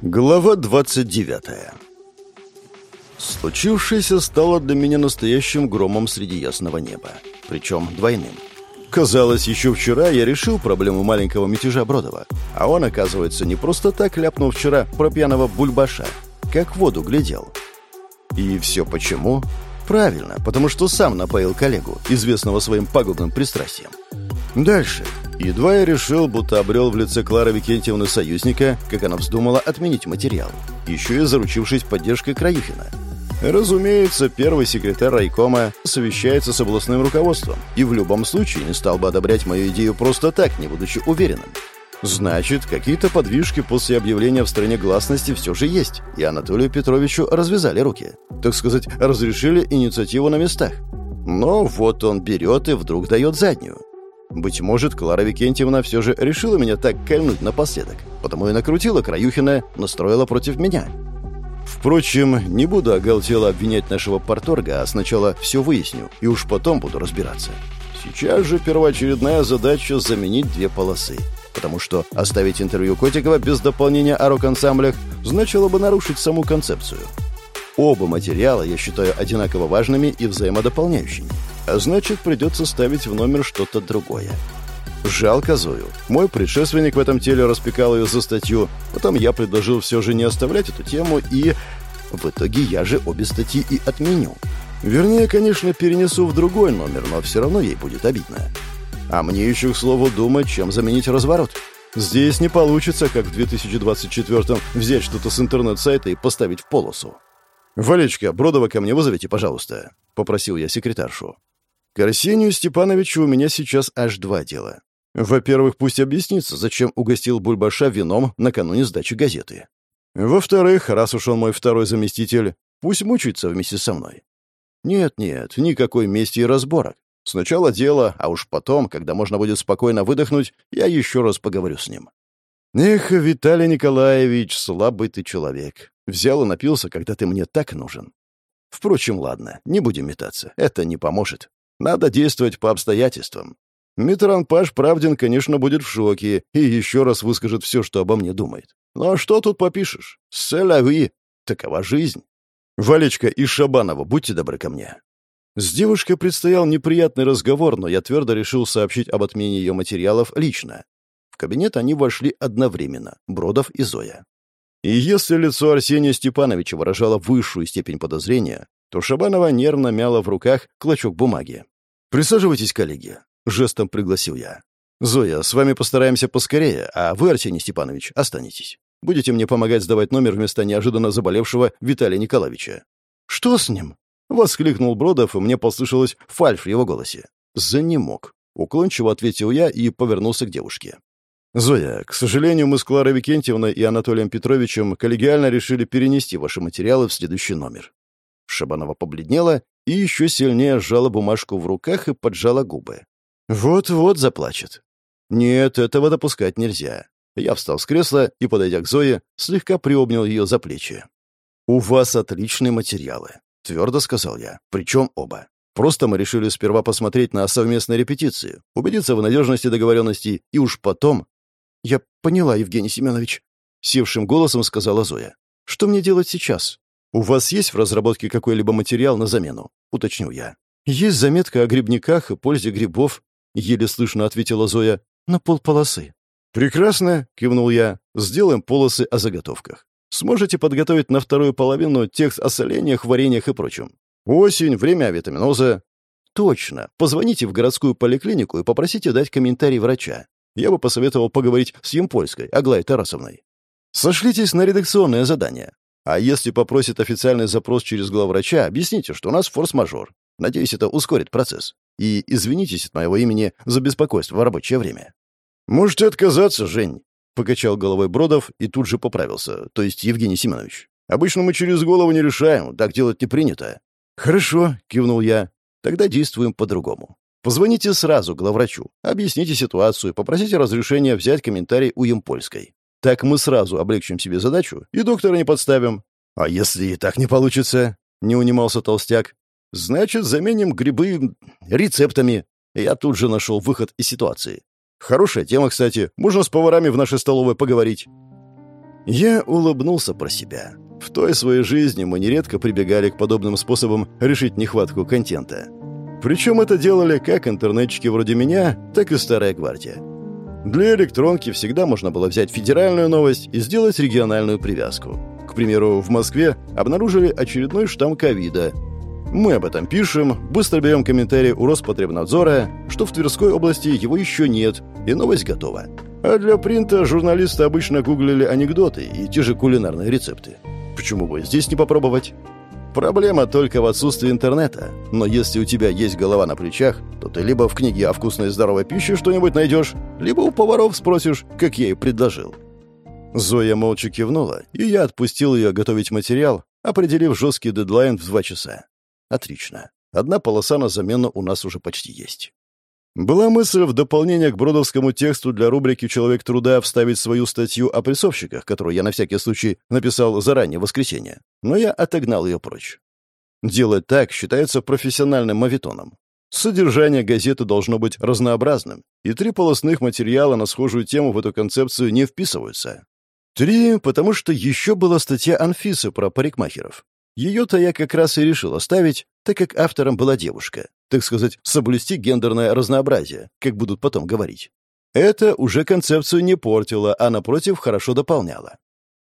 Глава 29 Случившееся стало для меня настоящим громом среди ясного неба. Причем двойным. Казалось, еще вчера я решил проблему маленького мятежа Бродова. А он, оказывается, не просто так ляпнул вчера про пьяного бульбаша. Как в воду глядел. И все почему? Правильно, потому что сам напоил коллегу, известного своим пагубным пристрастием. Дальше. Едва я решил, будто обрел в лице Клары Викентьевны союзника, как она вздумала отменить материал, еще и заручившись поддержкой Краюхина. Разумеется, первый секретарь райкома совещается с областным руководством и в любом случае не стал бы одобрять мою идею просто так, не будучи уверенным. Значит, какие-то подвижки после объявления в стране гласности все же есть, и Анатолию Петровичу развязали руки. Так сказать, разрешили инициативу на местах. Но вот он берет и вдруг дает заднюю. Быть может, Клара Викентьевна все же решила меня так кольнуть напоследок, потому и накрутила Краюхина, настроила против меня. Впрочем, не буду оголтело обвинять нашего порторга, а сначала все выясню, и уж потом буду разбираться. Сейчас же первоочередная задача заменить две полосы. Потому что оставить интервью Котикова без дополнения о рок-ансамблях значило бы нарушить саму концепцию. Оба материала я считаю одинаково важными и взаимодополняющими. А значит, придется ставить в номер что-то другое. Жалко Зою. Мой предшественник в этом теле распекал ее за статью, потом я предложил все же не оставлять эту тему и... В итоге я же обе статьи и отменю. Вернее, конечно, перенесу в другой номер, но все равно ей будет обидно. А мне еще, к слову, думать, чем заменить разворот. Здесь не получится, как в 2024-м, взять что-то с интернет-сайта и поставить в полосу. «Валечка, Бродова ко мне вызовите, пожалуйста», — попросил я секретаршу. К Арсению Степановичу у меня сейчас аж два дела. Во-первых, пусть объяснится, зачем угостил Бульбаша вином накануне сдачи газеты. Во-вторых, раз уж он мой второй заместитель, пусть мучается вместе со мной. Нет-нет, никакой мести и разборок. Сначала дело, а уж потом, когда можно будет спокойно выдохнуть, я еще раз поговорю с ним. Эх, Виталий Николаевич, слабый ты человек. Взял и напился, когда ты мне так нужен. Впрочем, ладно, не будем метаться. Это не поможет. Надо действовать по обстоятельствам. Митран Паш Правдин, конечно, будет в шоке и еще раз выскажет все, что обо мне думает. Но что тут попишешь? Сэляви. Такова жизнь. Валечка и Шабанова, будьте добры ко мне. С девушкой предстоял неприятный разговор, но я твердо решил сообщить об отмене ее материалов лично. В кабинет они вошли одновременно, Бродов и Зоя. И если лицо Арсения Степановича выражало высшую степень подозрения, то Шабанова нервно мяла в руках клочок бумаги. «Присаживайтесь, коллеги», — жестом пригласил я. «Зоя, с вами постараемся поскорее, а вы, Арсений Степанович, останетесь. Будете мне помогать сдавать номер вместо неожиданно заболевшего Виталия Николаевича». «Что с ним?» — воскликнул Бродов, и мне послышалось фальшь в его голосе. «Занемог», — уклончиво ответил я и повернулся к девушке. «Зоя, к сожалению, мы с Кларой Викентьевной и Анатолием Петровичем коллегиально решили перенести ваши материалы в следующий номер». Шабанова побледнела и еще сильнее сжала бумажку в руках и поджала губы. «Вот-вот заплачет». «Нет, этого допускать нельзя». Я встал с кресла и, подойдя к Зое, слегка приобнял ее за плечи. «У вас отличные материалы», — твердо сказал я. «Причем оба. Просто мы решили сперва посмотреть на совместные репетиции, убедиться в надежности договоренностей и уж потом «Я поняла, Евгений Семенович», — севшим голосом сказала Зоя. «Что мне делать сейчас?» «У вас есть в разработке какой-либо материал на замену?» — уточнил я. «Есть заметка о грибниках и пользе грибов», — еле слышно ответила Зоя. «На полполосы». «Прекрасно», — кивнул я. «Сделаем полосы о заготовках. Сможете подготовить на вторую половину текст о солениях, вареньях и прочем. Осень, время авитаминоза». «Точно. Позвоните в городскую поликлинику и попросите дать комментарий врача я бы посоветовал поговорить с Емпольской, Аглаей Тарасовной. Сошлитесь на редакционное задание. А если попросит официальный запрос через главврача, объясните, что у нас форс-мажор. Надеюсь, это ускорит процесс. И извинитесь от моего имени за беспокойство в рабочее время». «Можете отказаться, Жень», — покачал головой Бродов и тут же поправился, то есть Евгений Семенович. «Обычно мы через голову не решаем, так делать не принято». «Хорошо», — кивнул я. «Тогда действуем по-другому. Позвоните сразу главврачу, объясните ситуацию, попросите разрешения взять комментарий у Емпольской. Так мы сразу облегчим себе задачу и доктора не подставим. А если и так не получится, не унимался толстяк, значит, заменим грибы рецептами. Я тут же нашел выход из ситуации. Хорошая тема, кстати. Можно с поварами в нашей столовой поговорить. Я улыбнулся про себя. В той своей жизни мы нередко прибегали к подобным способам решить нехватку контента. Причем это делали как интернетчики вроде меня, так и старая гвардия. Для электронки всегда можно было взять федеральную новость и сделать региональную привязку. К примеру, в Москве обнаружили очередной штамм ковида. Мы об этом пишем, быстро берем комментарий у Роспотребнадзора, что в Тверской области его еще нет, и новость готова. А для принта журналисты обычно гуглили анекдоты и те же кулинарные рецепты. Почему бы здесь не попробовать? Проблема только в отсутствии интернета. Но если у тебя есть голова на плечах, то ты либо в книге о вкусной и здоровой пище что-нибудь найдешь, либо у поваров спросишь, как я ей предложил. Зоя молча кивнула, и я отпустил ее готовить материал, определив жесткий дедлайн в два часа. Отлично. Одна полоса на замену у нас уже почти есть. Была мысль в дополнение к бродовскому тексту для рубрики «Человек труда» вставить свою статью о прессовщиках, которую я на всякий случай написал заранее в воскресенье, но я отогнал ее прочь. Делать так считается профессиональным мавитоном. Содержание газеты должно быть разнообразным, и три полосных материала на схожую тему в эту концепцию не вписываются. Три, потому что еще была статья Анфисы про парикмахеров. Ее-то я как раз и решил оставить, так как автором была девушка, так сказать, соблюсти гендерное разнообразие, как будут потом говорить. Это уже концепцию не портило, а, напротив, хорошо дополняло.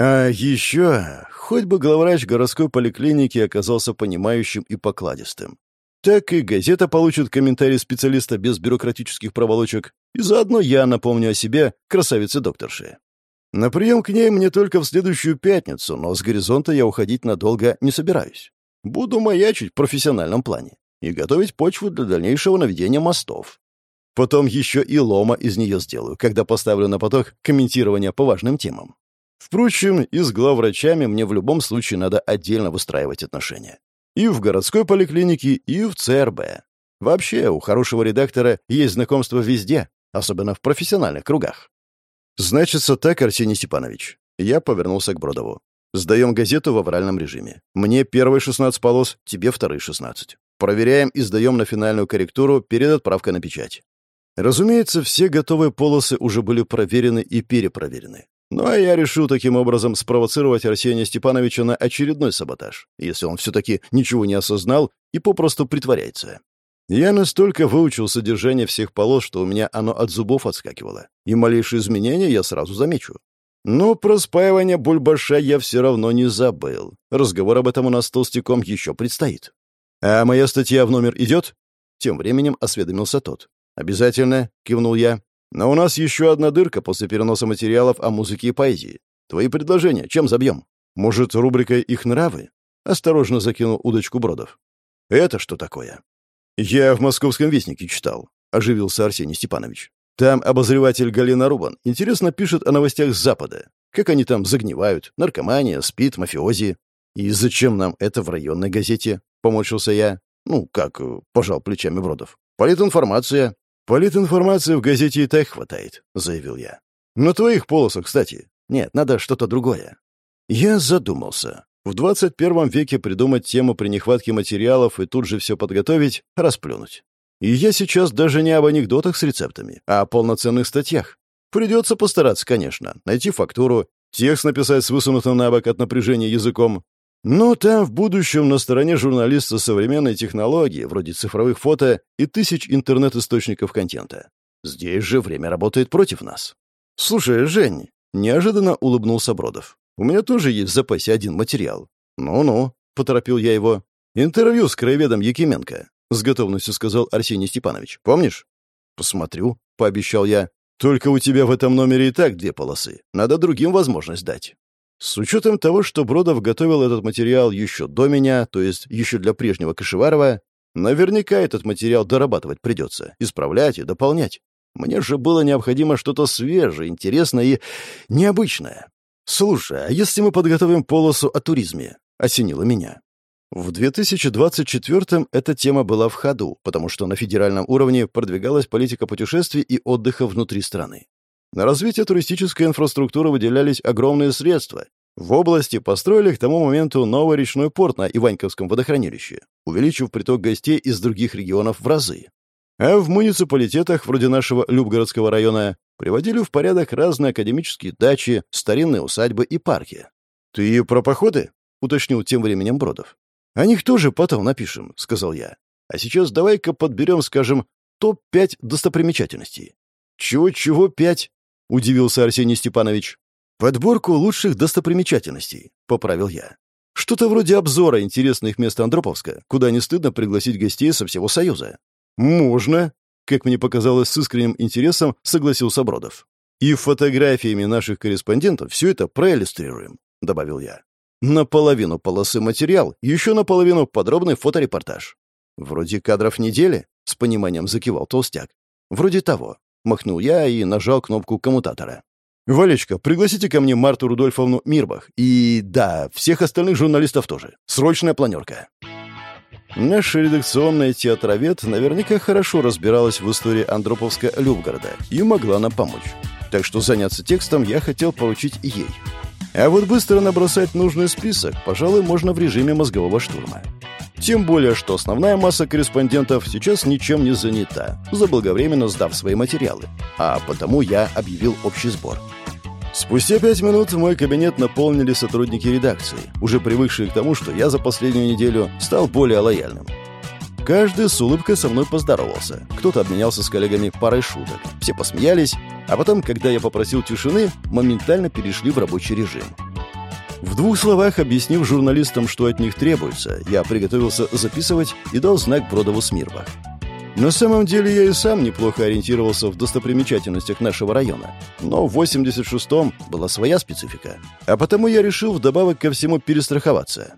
А еще, хоть бы главврач городской поликлиники оказался понимающим и покладистым. Так и газета получит комментарий специалиста без бюрократических проволочек, и заодно я напомню о себе красавице-докторше. На прием к ней мне только в следующую пятницу, но с горизонта я уходить надолго не собираюсь. Буду маячить в профессиональном плане и готовить почву для дальнейшего наведения мостов. Потом еще и лома из нее сделаю, когда поставлю на поток комментирования по важным темам. Впрочем, и с главврачами мне в любом случае надо отдельно выстраивать отношения. И в городской поликлинике, и в ЦРБ. Вообще, у хорошего редактора есть знакомство везде, особенно в профессиональных кругах. «Значится так, Арсений Степанович». Я повернулся к Бродову. «Сдаем газету в авральном режиме. Мне первые 16 полос, тебе вторые 16. Проверяем и сдаем на финальную корректуру перед отправкой на печать». Разумеется, все готовые полосы уже были проверены и перепроверены. Ну а я решил таким образом спровоцировать Арсения Степановича на очередной саботаж, если он все-таки ничего не осознал и попросту притворяется. Я настолько выучил содержание всех полос, что у меня оно от зубов отскакивало, и малейшие изменения я сразу замечу. Но про спаивание бульбаша я все равно не забыл. Разговор об этом у нас с толстяком еще предстоит. «А моя статья в номер идет?» Тем временем осведомился тот. «Обязательно», — кивнул я. «Но у нас еще одна дырка после переноса материалов о музыке и поэзии. Твои предложения чем забьем? Может, рубрикой «Их нравы»?» Осторожно закинул удочку Бродов. «Это что такое?» «Я в «Московском вестнике» читал», — оживился Арсений Степанович. «Там обозреватель Галина Рубан интересно пишет о новостях Запада. Как они там загнивают, наркомания, спит, мафиози. И зачем нам это в районной газете?» — поморщился я. «Ну, как?» — пожал плечами Бродов. «Политинформация». «Политинформации в газете и так хватает», — заявил я. «На твоих полосах, кстати. Нет, надо что-то другое». Я задумался. В 21 веке придумать тему при нехватке материалов и тут же все подготовить — расплюнуть. И я сейчас даже не об анекдотах с рецептами, а о полноценных статьях. Придется постараться, конечно, найти фактуру, текст написать с высунутым на бок от напряжения языком. Но там в будущем на стороне журналиста современной технологии, вроде цифровых фото и тысяч интернет-источников контента. Здесь же время работает против нас. «Слушай, Жень», — неожиданно улыбнулся Бродов. У меня тоже есть в запасе один материал». «Ну-ну», — поторопил я его. «Интервью с краеведом Якименко», — с готовностью сказал Арсений Степанович. «Помнишь?» «Посмотрю», — пообещал я. «Только у тебя в этом номере и так две полосы. Надо другим возможность дать». С учетом того, что Бродов готовил этот материал еще до меня, то есть еще для прежнего Кашеварова, наверняка этот материал дорабатывать придется, исправлять и дополнять. Мне же было необходимо что-то свежее, интересное и необычное. «Слушай, а если мы подготовим полосу о туризме?» — осенило меня. В 2024-м эта тема была в ходу, потому что на федеральном уровне продвигалась политика путешествий и отдыха внутри страны. На развитие туристической инфраструктуры выделялись огромные средства. В области построили к тому моменту новый речной порт на Иваньковском водохранилище, увеличив приток гостей из других регионов в разы. А в муниципалитетах, вроде нашего Любгородского района, приводили в порядок разные академические дачи, старинные усадьбы и парки. «Ты про походы?» — уточнил тем временем Бродов. «О них тоже потом напишем», — сказал я. «А сейчас давай-ка подберем, скажем, топ-5 достопримечательностей». «Чего-чего пять?» — удивился Арсений Степанович. «Подборку лучших достопримечательностей», — поправил я. «Что-то вроде обзора интересных мест Андроповска, куда не стыдно пригласить гостей со всего Союза». «Можно», — как мне показалось с искренним интересом, согласился Бродов. «И фотографиями наших корреспондентов все это проиллюстрируем», — добавил я. «Наполовину полосы материал, еще наполовину подробный фоторепортаж». «Вроде кадров недели», — с пониманием закивал толстяк. «Вроде того», — махнул я и нажал кнопку коммутатора. «Валечка, пригласите ко мне Марту Рудольфовну Мирбах. И, да, всех остальных журналистов тоже. Срочная планерка». Наша редакционная театровед наверняка хорошо разбиралась в истории Андроповска-Любгорода и могла нам помочь. Так что заняться текстом я хотел поручить ей. А вот быстро набросать нужный список, пожалуй, можно в режиме мозгового штурма. Тем более, что основная масса корреспондентов сейчас ничем не занята, заблаговременно сдав свои материалы. А потому я объявил общий сбор. Спустя пять минут мой кабинет наполнили сотрудники редакции, уже привыкшие к тому, что я за последнюю неделю стал более лояльным. Каждый с улыбкой со мной поздоровался. Кто-то обменялся с коллегами парой шуток. Все посмеялись, а потом, когда я попросил тишины, моментально перешли в рабочий режим. В двух словах объяснив журналистам, что от них требуется, я приготовился записывать и дал знак Бродову Смирбах. На самом деле я и сам неплохо ориентировался в достопримечательностях нашего района. Но в 86-м была своя специфика. А потому я решил вдобавок ко всему перестраховаться.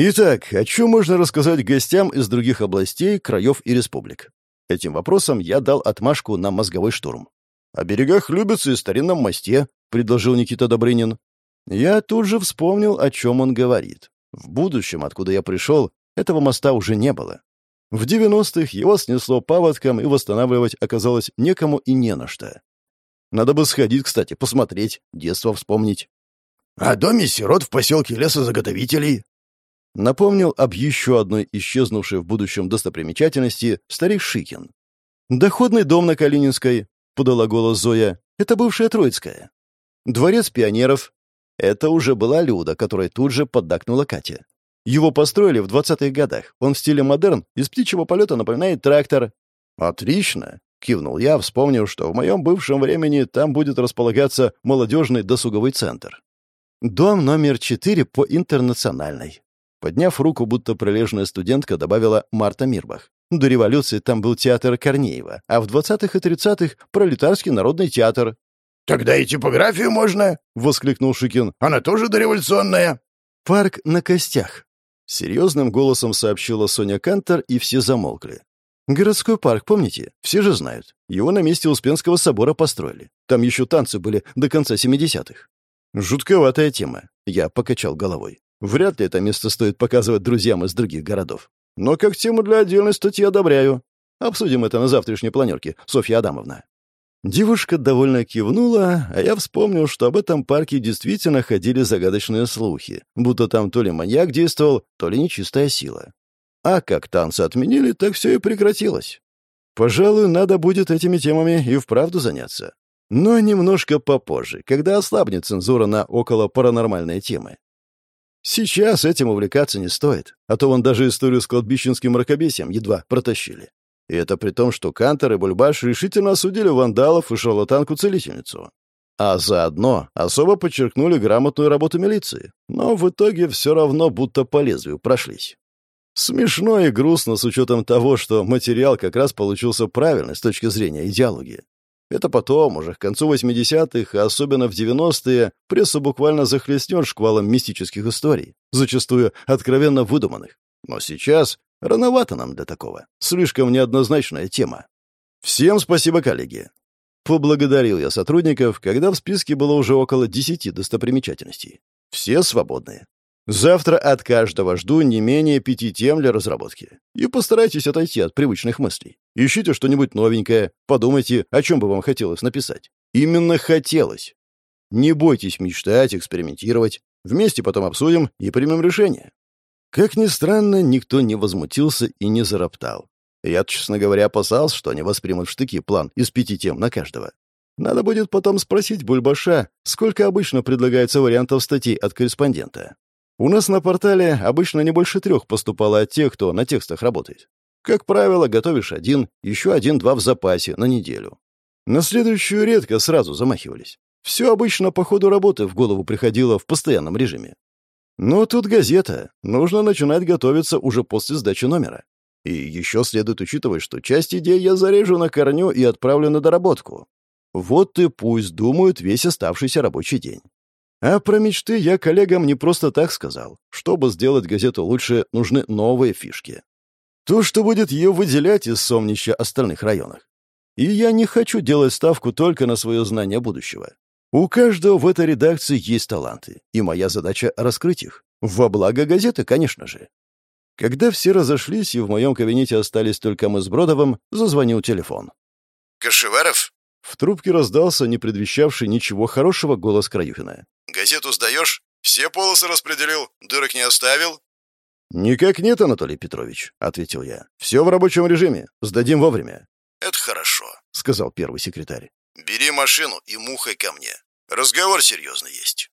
Итак, о чем можно рассказать гостям из других областей, краев и республик? Этим вопросом я дал отмашку на мозговой штурм. «О берегах Любицы и старинном мосте», — предложил Никита Добрынин. Я тут же вспомнил, о чем он говорит. В будущем, откуда я пришел, этого моста уже не было. В 90-х его снесло паводком, и восстанавливать оказалось некому и не на что. Надо бы сходить, кстати, посмотреть, детство вспомнить. «О доме сирот в поселке лесозаготовителей», напомнил об еще одной исчезнувшей в будущем достопримечательности старик Шикин. «Доходный дом на Калининской», — подала голос Зоя, — «это бывшая Троицкая». «Дворец пионеров», это уже была Люда, которой тут же поддакнула Катя. Его построили в 20-х годах. Он в стиле модерн, из птичьего полета напоминает трактор. «Отлично!» — кивнул я, вспомнив, что в моем бывшем времени там будет располагаться молодежный досуговый центр. «Дом номер четыре по интернациональной». Подняв руку, будто прилежная студентка, добавила Марта Мирбах. До революции там был театр Корнеева, а в 20-х и 30-х — пролетарский народный театр. «Тогда и типографию можно!» — воскликнул Шикин. «Она тоже дореволюционная!» «Парк на костях!» — серьезным голосом сообщила Соня Кантер, и все замолкли. «Городской парк, помните? Все же знают. Его на месте Успенского собора построили. Там еще танцы были до конца 70-х». «Жутковатая тема», — я покачал головой. «Вряд ли это место стоит показывать друзьям из других городов. Но как тему для отдельной статьи одобряю. Обсудим это на завтрашней планерке, Софья Адамовна». Девушка довольно кивнула, а я вспомнил, что об этом парке действительно ходили загадочные слухи, будто там то ли маньяк действовал, то ли нечистая сила. А как танцы отменили, так все и прекратилось. Пожалуй, надо будет этими темами и вправду заняться. Но немножко попозже, когда ослабнет цензура на около паранормальные темы. Сейчас этим увлекаться не стоит, а то вон даже историю с кладбищенским мракобесием едва протащили. И это при том, что Кантер и Бульбаш решительно осудили вандалов и шарлатанку-целительницу. А заодно особо подчеркнули грамотную работу милиции. Но в итоге все равно будто по лезвию прошлись. Смешно и грустно с учетом того, что материал как раз получился правильный с точки зрения идеологии. Это потом, уже к концу 80-х, а особенно в 90-е, пресса буквально захлестнет шквалом мистических историй, зачастую откровенно выдуманных. Но сейчас Рановато нам для такого. Слишком неоднозначная тема. Всем спасибо, коллеги. Поблагодарил я сотрудников, когда в списке было уже около десяти достопримечательностей. Все свободные. Завтра от каждого жду не менее пяти тем для разработки. И постарайтесь отойти от привычных мыслей. Ищите что-нибудь новенькое, подумайте, о чем бы вам хотелось написать. Именно хотелось. Не бойтесь мечтать, экспериментировать. Вместе потом обсудим и примем решение. Как ни странно, никто не возмутился и не зароптал. Я, честно говоря, опасался, что они воспримут в штыки план из пяти тем на каждого. Надо будет потом спросить Бульбаша, сколько обычно предлагается вариантов статей от корреспондента. У нас на портале обычно не больше трех поступало от тех, кто на текстах работает. Как правило, готовишь один, еще один-два в запасе на неделю. На следующую редко сразу замахивались. Все обычно по ходу работы в голову приходило в постоянном режиме. Но тут газета. Нужно начинать готовиться уже после сдачи номера. И еще следует учитывать, что часть идей я зарежу на корню и отправлю на доработку. Вот и пусть думают весь оставшийся рабочий день. А про мечты я коллегам не просто так сказал. Чтобы сделать газету лучше, нужны новые фишки. То, что будет ее выделять из сомнища остальных районах. И я не хочу делать ставку только на свое знание будущего. У каждого в этой редакции есть таланты, и моя задача — раскрыть их. Во благо газеты, конечно же. Когда все разошлись, и в моем кабинете остались только мы с Бродовым, зазвонил телефон. «Кашеваров?» В трубке раздался не предвещавший ничего хорошего голос Краюхина. «Газету сдаешь? Все полосы распределил? Дырок не оставил?» «Никак нет, Анатолий Петрович», — ответил я. «Все в рабочем режиме. Сдадим вовремя». «Это хорошо», — сказал первый секретарь. «Бери машину и мухой ко мне. Разговор серьезный есть».